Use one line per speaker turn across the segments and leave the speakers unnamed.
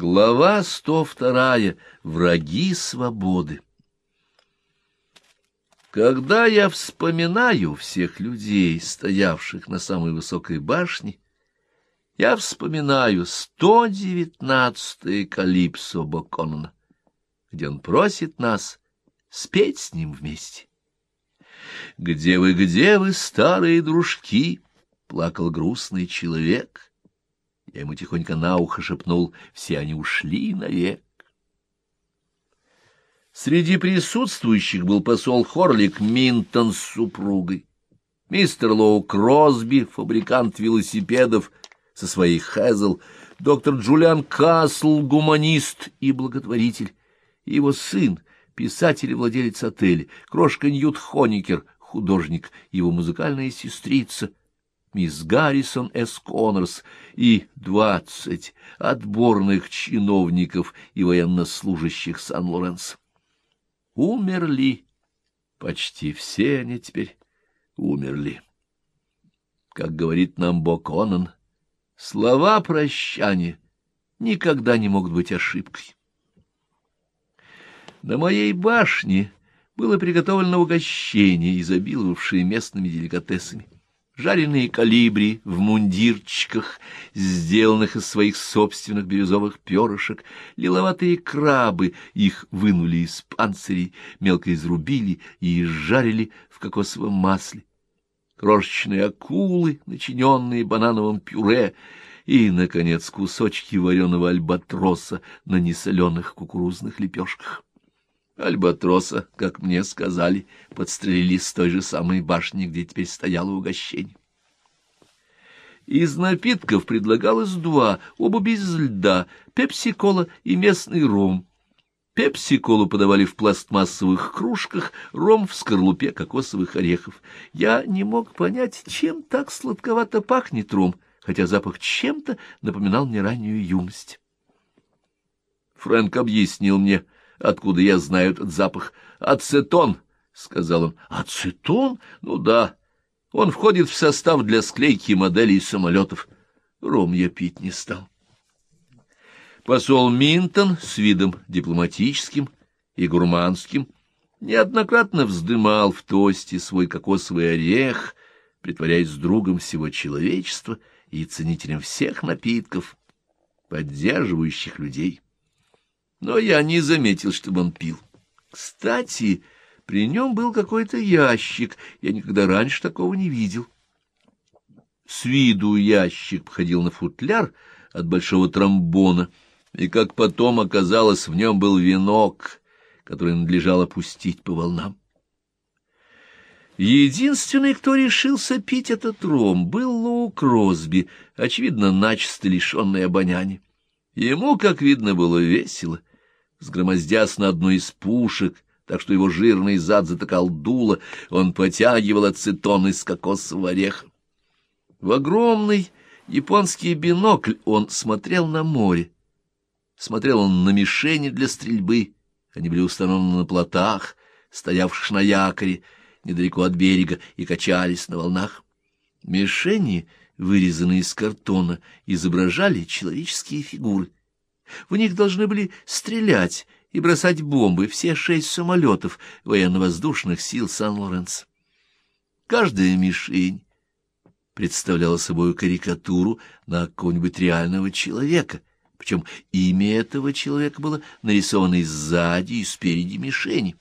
Глава 102. Враги свободы. Когда я вспоминаю всех людей, стоявших на самой высокой башне, я вспоминаю 119-е калипсо Боконона, где он просит нас спеть с ним вместе. «Где вы, где вы, старые дружки?» — плакал грустный человек — я ему тихонько на ухо шепнул, все они ушли навек. Среди присутствующих был посол Хорлик Минтон с супругой, мистер Лоу Кросби, фабрикант велосипедов со своей Хэзл, доктор Джулиан Касл, гуманист и благотворитель, его сын, писатель и владелец отеля, крошка Ньют Хоникер, художник, его музыкальная сестрица — мисс Гаррисон С. Коннорс и двадцать отборных чиновников и военнослужащих Сан-Лоренс. Умерли. Почти все они теперь умерли. Как говорит нам Боконан, слова прощания никогда не могут быть ошибкой. На моей башне было приготовлено угощение, изобиловавшее местными деликатесами жареные калибри в мундирчиках, сделанных из своих собственных бирюзовых перышек, лиловатые крабы, их вынули из панцирей, мелко изрубили и изжарили в кокосовом масле, крошечные акулы, начиненные банановым пюре, и, наконец, кусочки вареного альбатроса на несоленых кукурузных лепешках. Альбатроса, как мне сказали, подстрелили с той же самой башни, где теперь стояло угощение. Из напитков предлагалось два, оба без льда, пепси-кола и местный ром. Пепси-колу подавали в пластмассовых кружках, ром в скорлупе кокосовых орехов. Я не мог понять, чем так сладковато пахнет ром, хотя запах чем-то напоминал мне раннюю юность. Фрэнк объяснил мне — Откуда я знаю этот запах? Ацетон, — сказал он. Ацетон? Ну да. Он входит в состав для склейки моделей самолетов. Ром я пить не стал. Посол Минтон с видом дипломатическим и гурманским неоднократно вздымал в тосте свой кокосовый орех, притворяясь другом всего человечества и ценителем всех напитков, поддерживающих людей но я не заметил, чтобы он пил. Кстати, при нем был какой-то ящик, я никогда раньше такого не видел. С виду ящик походил на футляр от большого тромбона, и, как потом оказалось, в нем был венок, который надлежало пустить по волнам. Единственный, кто решился пить этот ром, был Лоу Кросби, очевидно, начисто лишенный обоняния. Ему, как видно, было весело — сгромоздясь на одну из пушек, так что его жирный зад затыкал дуло, он потягивал ацетон из кокосового ореха. В огромный японский бинокль он смотрел на море. Смотрел он на мишени для стрельбы, они были установлены на плотах, стоявших на якоре, недалеко от берега, и качались на волнах. Мишени, вырезанные из картона, изображали человеческие фигуры — в них должны были стрелять и бросать бомбы все шесть самолетов военно-воздушных сил Сан-Лоренс. Каждая мишень представляла собой карикатуру на какого-нибудь реального человека, причем имя этого человека было нарисовано и сзади, и спереди мишени.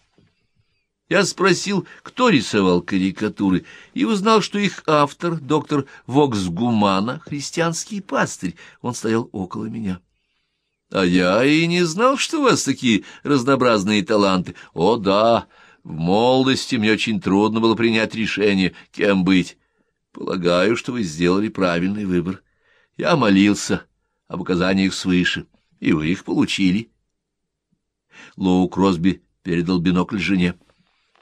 Я спросил, кто рисовал карикатуры, и узнал, что их автор, доктор Вокс Гумана, христианский пастырь, он стоял около меня. А я и не знал, что у вас такие разнообразные таланты. О, да, в молодости мне очень трудно было принять решение, кем быть. Полагаю, что вы сделали правильный выбор. Я молился об указаниях свыше, и вы их получили. Лоу Кросби передал бинокль жене.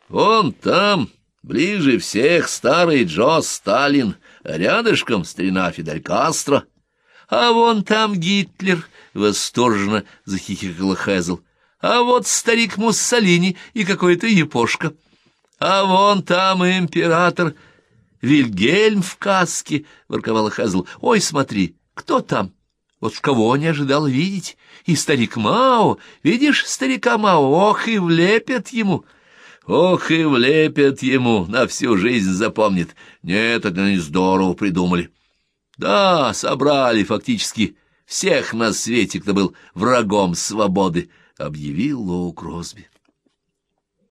«Он там, ближе всех, старый Джо Сталин, а рядышком старина Фидель Кастро». А вон там Гитлер!» — восторженно захихикала Хезл. «А вот старик Муссолини и какой-то япошка. А вон там император Вильгельм в каске!» — ворковала Хезл. «Ой, смотри, кто там?» Вот ж кого не ожидал видеть. И старик Мао, видишь, старика Мао, ох и влепят ему. Ох и влепят ему, на всю жизнь запомнит. Нет, это не здорово придумали. Да, собрали фактически всех на свете, кто был врагом свободы, — объявил Лоу Кросби.